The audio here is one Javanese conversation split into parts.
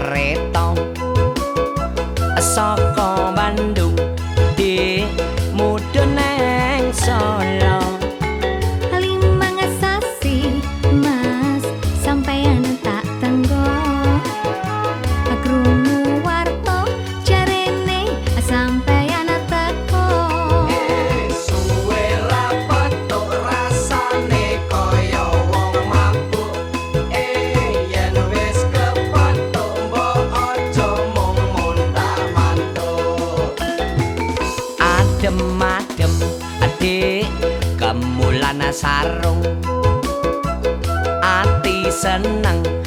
kereta saka sarung. Ati seneng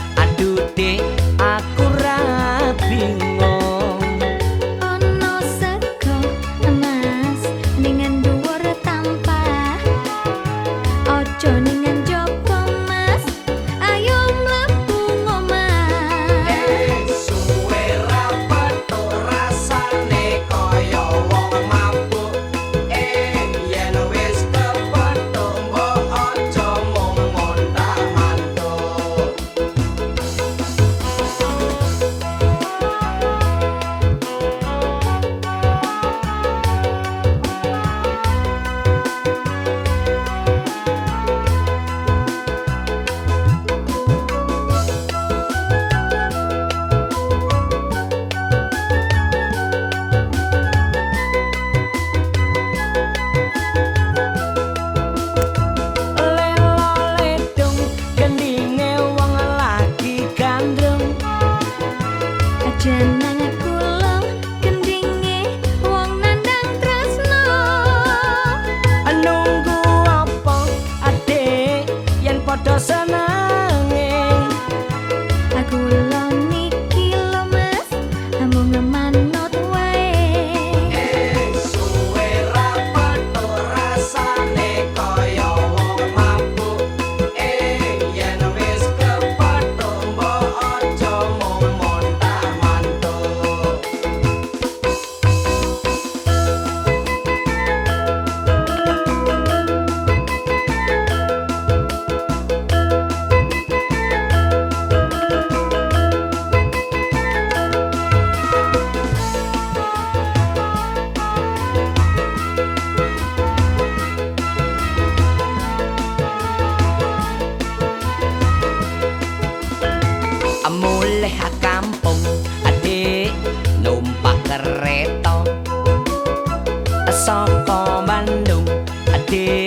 sok ko Bandung Adik